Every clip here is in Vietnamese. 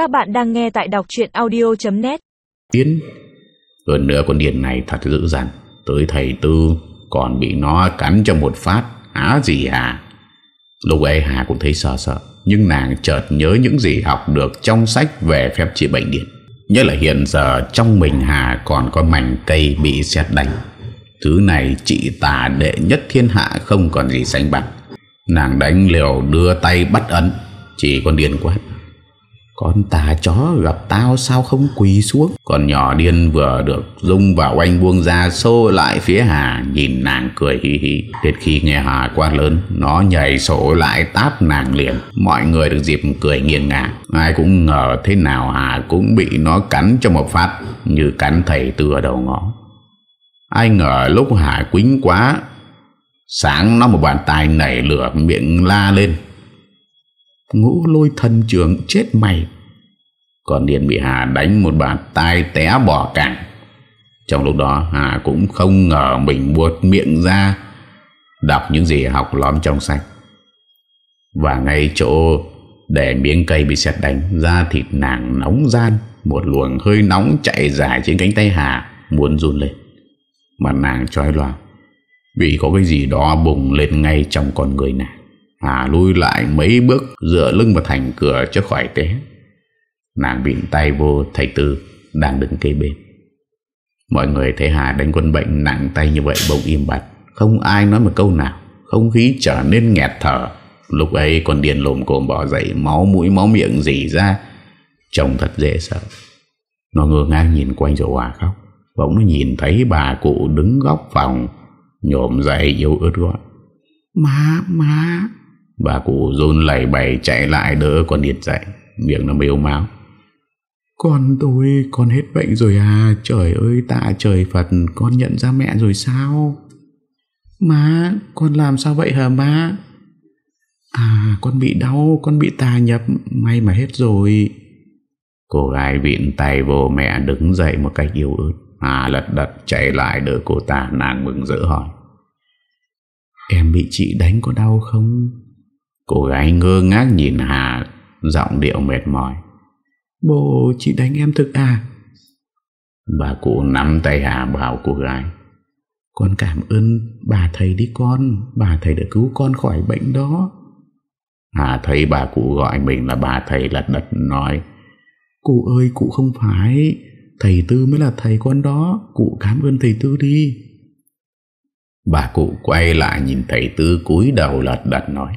Các bạn đang nghe tại đọc chuyện audio.net Tiến Hơn nữa con điền này thật dữ dằn. Tới thầy Tư còn bị nó cắn cho một phát. Há gì hả? Lúc ấy Hà cũng thấy sợ sợ, Nhưng nàng chợt nhớ những gì học được Trong sách về phép trị bệnh điện. Nhất là hiện giờ trong mình Hà Còn có mảnh cây bị xét đánh. Thứ này chị tà đệ nhất thiên hạ Không còn gì sánh bằng. Nàng đánh liều đưa tay bắt ấn, Chỉ con điên quát. Con tà chó gặp tao sao không quỳ xuống? Con nhỏ điên vừa được Dung vào oanh buông ra xô lại phía Hà, Nhìn nàng cười hì hì. Đến khi nghe Hà quát lớn, Nó nhảy sổ lại táp nàng liền. Mọi người được dịp cười nghiêng ngả. Ai cũng ngờ thế nào Hà cũng bị nó cắn cho một phát, Như cắn thầy từ ở đầu ngõ. Ai ngờ lúc Hà quính quá, Sáng nó một bàn tay nảy lửa miệng la lên. Ngũ lôi thân trường chết mày. Còn Điền bị Hà đánh một bàn tay té bỏ cẳng Trong lúc đó, Hà cũng không ngờ mình buột miệng ra Đọc những gì học lóm trong sách. Và ngay chỗ để miếng cây bị xét đánh ra thịt nàng nóng gian, Một luồng hơi nóng chạy dài trên cánh tay Hà Muốn run lên. Mặt nàng trói loạn vì có cái gì đó bùng lên ngay trong con người nàng. Hà lui lại mấy bước Dựa lưng vào thành cửa cho khỏi té. Nàng bịn tay vô thầy Tư Đang đứng kế bên. Mọi người thấy Hà đánh quân bệnh nặng tay như vậy bỗng im bặt. Không ai nói một câu nào. Không khí trở nên nghẹt thở. Lúc ấy còn điền lồm cồm bỏ dậy Máu mũi máu miệng dì ra. Trông thật dễ sợ. Nó ngơ ngang nhìn quanh rồi hòa khóc. Bỗng nó nhìn thấy bà cụ đứng góc phòng Nhổm dậy yếu ớt gọi. Má, má. Bà cụ run lầy bày chạy lại đỡ con điệt dậy. Miệng nó mêu máu Con tôi con hết bệnh rồi à? Trời ơi tạ trời Phật Con nhận ra mẹ rồi sao? Má con làm sao vậy hả má? À con bị đau Con bị tà nhập May mà hết rồi. Cô gái vịn tay vô mẹ đứng dậy một cách yếu ớt. Hà lật đật chạy lại đỡ cô ta nàng mừng rỡ hỏi. Em bị chị đánh có đau không? Cô gái ngơ ngác nhìn Hà Giọng điệu mệt mỏi Bố chị đánh em thực à? Bà cụ nắm tay Hà bảo cô gái. Con cảm ơn bà thầy đi con. Bà thầy đã cứu con khỏi bệnh đó. Hà thấy bà cụ gọi mình là bà thầy lật đật nói Cụ ơi cụ không phải. Thầy Tư mới là thầy con đó. Cụ cảm ơn thầy Tư đi. Bà cụ quay lại nhìn thầy Tư cúi đầu lật đật nói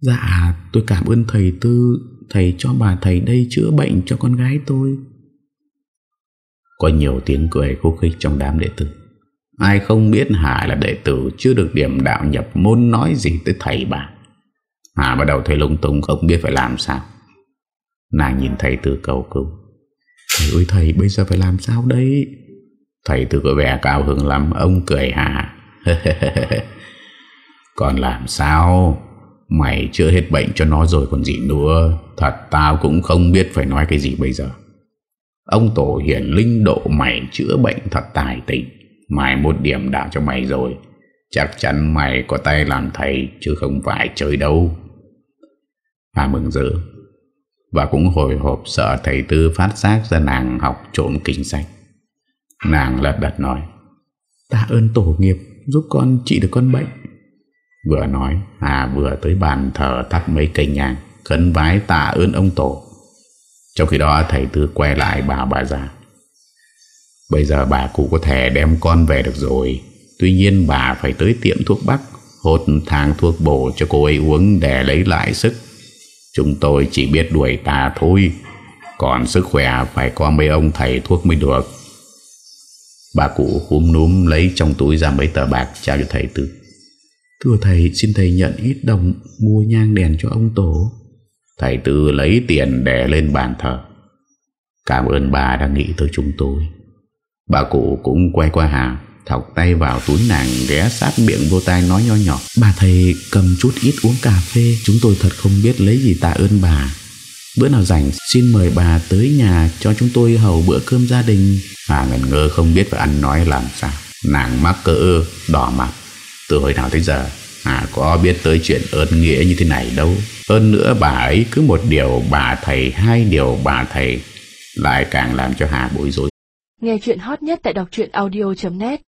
Dạ tôi cảm ơn thầy Tư Thầy cho bà thầy đây chữa bệnh cho con gái tôi. Có nhiều tiếng cười khúc khích trong đám đệ tử. Ai không biết Hà là đệ tử Chưa được điểm đạo nhập môn nói gì tới thầy bà. Hà bắt đầu thấy lung tung không biết phải làm sao. Nàng nhìn thầy Tư cầu cứu. Thầy ơi thầy bây giờ phải làm sao đây? Thầy từ có vẻ cao hứng lắm. Ông cười hà. Còn làm sao Mày chưa hết bệnh cho nó rồi còn gì nữa. Thật tao cũng không biết phải nói cái gì bây giờ. Ông tổ hiển linh độ mày chữa bệnh thật tài tình. Mày một điểm đạo cho mày rồi. Chắc chắn mày có tay làm thầy, Chứ không phải chơi đâu. Hà mừng rỡ và cũng hồi hộp sợ thầy Tư phát giác ra nàng học trộm kinh sách. Nàng lật đật nói, Tạ ơn tổ nghiệp, giúp con trị được con bệnh. Vừa nói, Hà vừa tới bàn thờ thắp mấy cây nhang, Khấn vái tạ ơn ông tổ. Trong khi đó, thầy Tư quay lại bảo bà già Bây giờ bà cụ có thể đem con về được rồi. Tuy nhiên bà phải tới tiệm thuốc bắc, Hốt thang thuốc bổ cho cô ấy uống để lấy lại sức. Chúng tôi chỉ biết đuổi tà thôi, Còn sức khỏe phải có mấy ông thầy thuốc mới được. Bà cụ húm núm lấy trong túi ra mấy tờ bạc trao cho thầy Tư. Thưa thầy xin thầy nhận ít đồng mua nhang đèn cho ông tổ. Thầy Tư lấy tiền để lên bàn thờ. Cảm ơn bà đã nghĩ tới chúng tôi. Bà cụ cũng quay qua hàng Thọc tay vào túi nàng ghé sát miệng vô tay nói nhỏ nhỏ. Bà thầy cầm chút ít uống cà phê Chúng tôi thật không biết lấy gì tạ ơn bà. Bữa nào rảnh xin mời bà tới nhà cho chúng tôi hầu bữa cơm gia đình. Hà ngần ngơ không biết phải ăn nói làm sao. Nàng mắc cỡ đỏ mặt từ hồi nào tới giờ Hà có biết tới chuyện ơn nghĩa như thế này đâu? Hơn nữa bà ấy cứ một điều bà thầy, Hai điều bà thầy, Lại càng làm cho Hà bối rối. Nghe chuyện hot nhất tại đọc audio.net